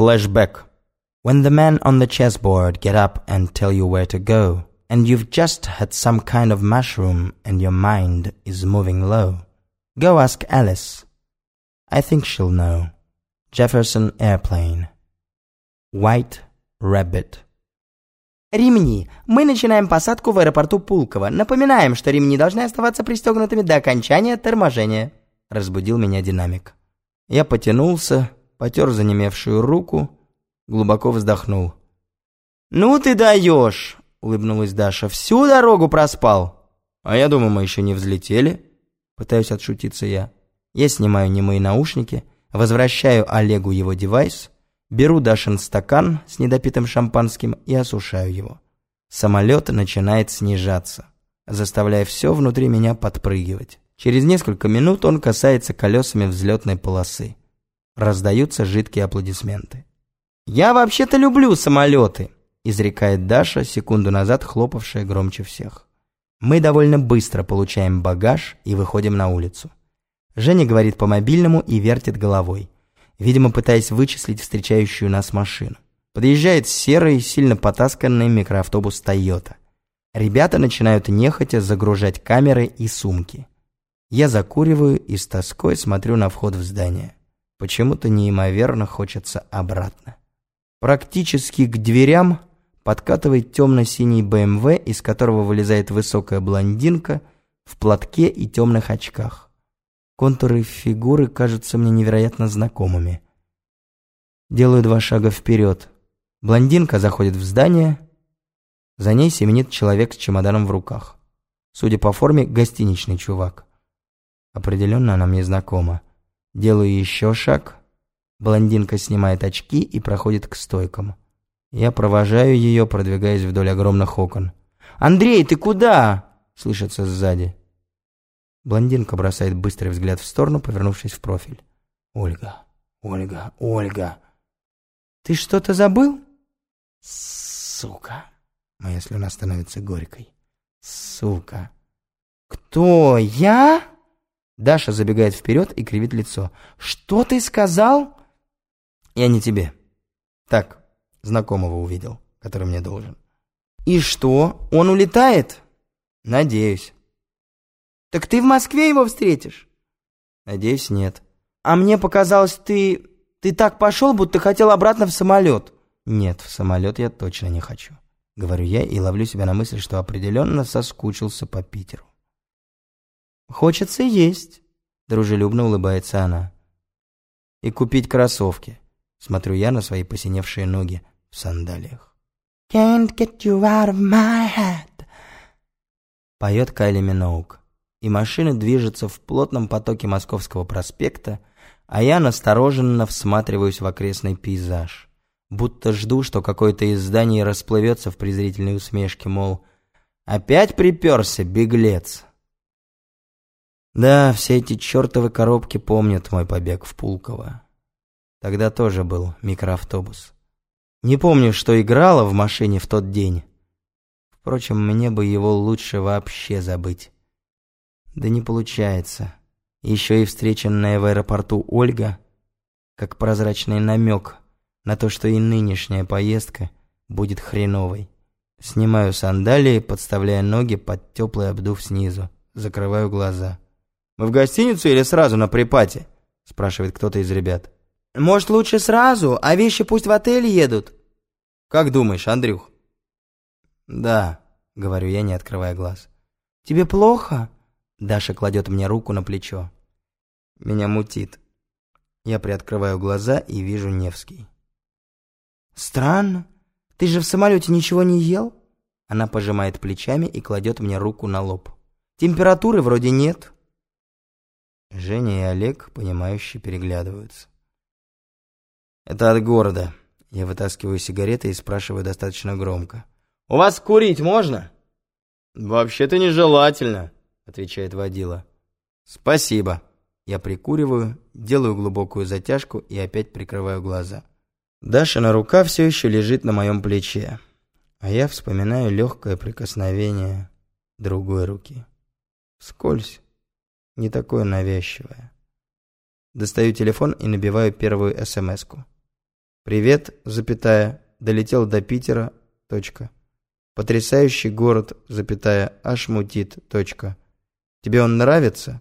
Flashback. When the men on the chessboard get up and tell you where to go, and you've just had some kind of mushroom and your mind is moving low, go ask Alice. I think she'll know. Jefferson Airplane. White Rabbit. Ремни. Мы начинаем посадку в аэропорту Пулково. Напоминаем, что ремни должны оставаться пристегнутыми до окончания торможения. Разбудил меня динамик. Я потянулся, потер занемевшую руку, глубоко вздохнул. «Ну ты даешь!» — улыбнулась Даша. «Всю дорогу проспал!» «А я думаю, мы еще не взлетели?» Пытаюсь отшутиться я. Я снимаю немые наушники, возвращаю Олегу его девайс, беру Дашин стакан с недопитым шампанским и осушаю его. Самолет начинает снижаться, заставляя все внутри меня подпрыгивать. Через несколько минут он касается колесами взлетной полосы. Раздаются жидкие аплодисменты. «Я вообще-то люблю самолеты», — изрекает Даша, секунду назад хлопавшая громче всех. Мы довольно быстро получаем багаж и выходим на улицу. Женя говорит по мобильному и вертит головой, видимо, пытаясь вычислить встречающую нас машину. Подъезжает серый, сильно потасканный микроавтобус «Тойота». Ребята начинают нехотя загружать камеры и сумки. Я закуриваю и с тоской смотрю на вход в здание. Почему-то неимоверно хочется обратно. Практически к дверям подкатывает темно-синий БМВ, из которого вылезает высокая блондинка в платке и темных очках. Контуры фигуры кажутся мне невероятно знакомыми. Делаю два шага вперед. Блондинка заходит в здание. За ней семенит человек с чемоданом в руках. Судя по форме, гостиничный чувак. Определенно она мне знакома. Делаю еще шаг. Блондинка снимает очки и проходит к стойкам. Я провожаю ее, продвигаясь вдоль огромных окон. «Андрей, ты куда?» — слышится сзади. Блондинка бросает быстрый взгляд в сторону, повернувшись в профиль. «Ольга, Ольга, Ольга!» «Ты что-то забыл?» «Сука!» Моя слюна становится горькой. «Сука!» «Кто? Я?» Даша забегает вперед и кривит лицо. «Что ты сказал?» «Я не тебе. Так, знакомого увидел, который мне должен». «И что? Он улетает?» «Надеюсь». «Так ты в Москве его встретишь?» «Надеюсь, нет». «А мне показалось, ты... ты так пошел, будто хотел обратно в самолет». «Нет, в самолет я точно не хочу», — говорю я и ловлю себя на мысли, что определенно соскучился по Питеру. «Хочется есть», — дружелюбно улыбается она. «И купить кроссовки», — смотрю я на свои посиневшие ноги в сандалиях. «Can't get you out of my head», — поет Кайли Миноук и машины движутся в плотном потоке Московского проспекта, а я настороженно всматриваюсь в окрестный пейзаж. Будто жду, что какое-то из зданий расплывется в презрительной усмешке, мол, «Опять приперся, беглец!» Да, все эти чертовы коробки помнят мой побег в Пулково. Тогда тоже был микроавтобус. Не помню, что играла в машине в тот день. Впрочем, мне бы его лучше вообще забыть. Да не получается. Еще и встреченная в аэропорту Ольга, как прозрачный намек на то, что и нынешняя поездка будет хреновой. Снимаю сандалии, подставляя ноги под теплый обдув снизу. Закрываю глаза. «Мы в гостиницу или сразу на припате?» спрашивает кто-то из ребят. «Может, лучше сразу, а вещи пусть в отель едут?» «Как думаешь, Андрюх?» «Да», — говорю я, не открывая глаз. «Тебе плохо?» Даша кладет мне руку на плечо. Меня мутит. Я приоткрываю глаза и вижу Невский. «Странно. Ты же в самолете ничего не ел?» Она пожимает плечами и кладет мне руку на лоб. «Температуры вроде нет». Женя и Олег, понимающие, переглядываются. «Это от города». Я вытаскиваю сигареты и спрашиваю достаточно громко. «У вас курить можно?» «Вообще-то нежелательно», отвечает водила. Спасибо. Я прикуриваю, делаю глубокую затяжку и опять прикрываю глаза. Дашина рука все еще лежит на моем плече, а я вспоминаю легкое прикосновение другой руки. Скользь, не такое навязчивое. Достаю телефон и набиваю первую смс-ку. Привет, запятая, долетел до Питера, точка. Потрясающий город, запятая, аж мутит, точка. Тебе он нравится?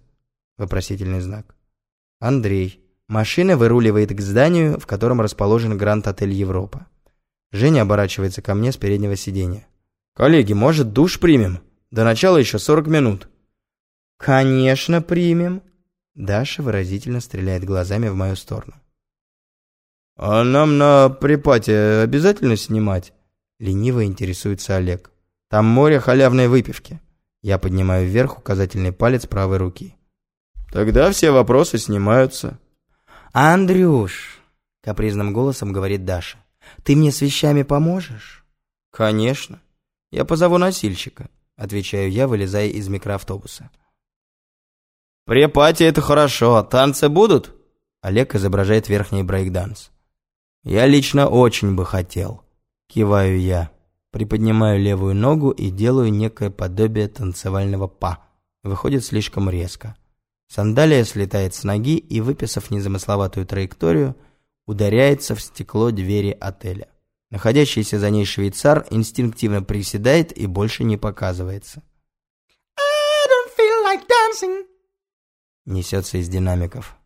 Вопросительный знак. Андрей. Машина выруливает к зданию, в котором расположен Гранд-отель Европа. Женя оборачивается ко мне с переднего сиденья. «Коллеги, может, душ примем? До начала еще 40 минут». «Конечно, примем!» Даша выразительно стреляет глазами в мою сторону. «А нам на припате обязательно снимать?» Лениво интересуется Олег. «Там море халявной выпивки». Я поднимаю вверх указательный палец правой руки. «Тогда все вопросы снимаются». «Андрюш!» — капризным голосом говорит Даша. «Ты мне с вещами поможешь?» «Конечно. Я позову носильщика», — отвечаю я, вылезая из микроавтобуса. «Препати это хорошо. Танцы будут?» Олег изображает верхний брейкданс. «Я лично очень бы хотел». Киваю я. Приподнимаю левую ногу и делаю некое подобие танцевального па. Выходит слишком резко. Сандалия слетает с ноги и, выписав незамысловатую траекторию, ударяется в стекло двери отеля. Находящийся за ней швейцар инстинктивно приседает и больше не показывается. I don't feel like dancing несется из динамиков.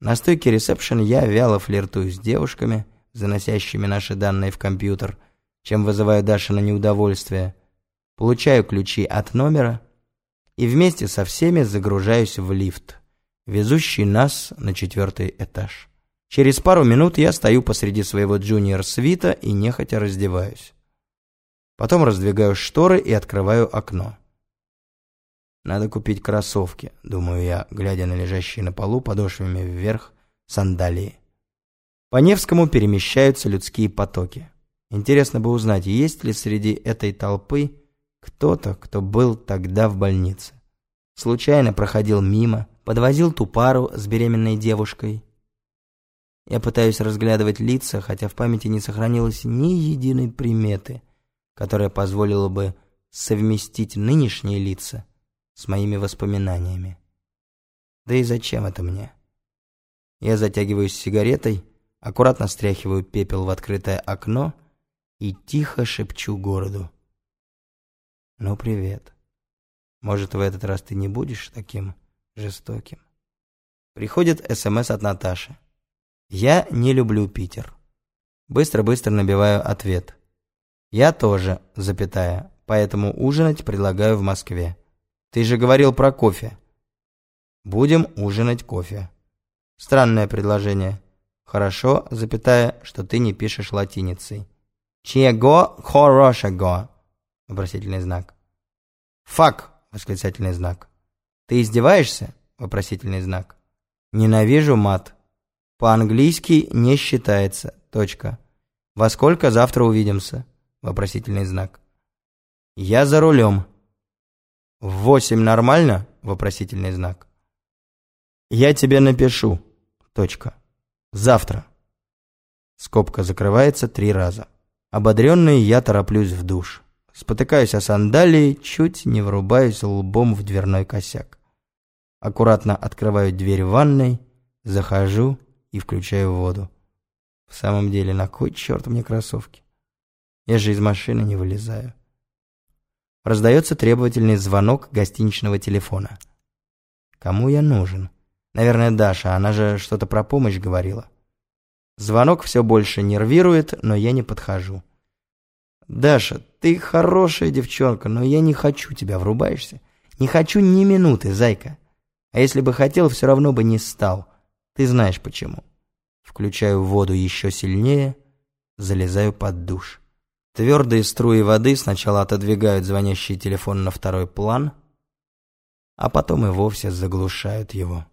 На стойке ресепшн я вяло флиртую с девушками, заносящими наши данные в компьютер, чем вызываю Даша на неудовольствие. Получаю ключи от номера и вместе со всеми загружаюсь в лифт, везущий нас на четвертый этаж. Через пару минут я стою посреди своего джуниор-свита и нехотя раздеваюсь. Потом раздвигаю шторы и открываю окно. Надо купить кроссовки, думаю я, глядя на лежащие на полу подошвами вверх сандалии. По Невскому перемещаются людские потоки. Интересно бы узнать, есть ли среди этой толпы кто-то, кто был тогда в больнице. Случайно проходил мимо, подвозил ту пару с беременной девушкой. Я пытаюсь разглядывать лица, хотя в памяти не сохранилось ни единой приметы, которая позволила бы совместить нынешние лица с моими воспоминаниями. Да и зачем это мне? Я затягиваюсь сигаретой, аккуратно стряхиваю пепел в открытое окно и тихо шепчу городу. «Ну, привет. Может, в этот раз ты не будешь таким жестоким?» Приходит СМС от Наташи. «Я не люблю Питер». Быстро-быстро набиваю ответ. «Я тоже, запятая, поэтому ужинать предлагаю в Москве. Ты же говорил про кофе. Будем ужинать кофе. Странное предложение. Хорошо, запятая, что ты не пишешь латиницей. Чего хорошего? Вопросительный знак. Фак! Восклицательный знак. Ты издеваешься? Вопросительный знак. Ненавижу мат. По-английски не считается. Точка. Во сколько завтра увидимся? Вопросительный знак. Я за рулем. «В восемь нормально?» — вопросительный знак. «Я тебе напишу. Точка. Завтра». Скобка закрывается три раза. Ободренный я тороплюсь в душ. Спотыкаюсь о сандалии, чуть не врубаюсь лбом в дверной косяк. Аккуратно открываю дверь ванной, захожу и включаю воду. В самом деле, на кой черт мне кроссовки? Я же из машины не вылезаю. Раздается требовательный звонок гостиничного телефона. Кому я нужен? Наверное, Даша, она же что-то про помощь говорила. Звонок все больше нервирует, но я не подхожу. «Даша, ты хорошая девчонка, но я не хочу тебя, врубаешься? Не хочу ни минуты, зайка. А если бы хотел, все равно бы не стал. Ты знаешь почему». Включаю воду еще сильнее, залезаю под душ. Твердые струи воды сначала отодвигают звонящий телефон на второй план, а потом и вовсе заглушают его.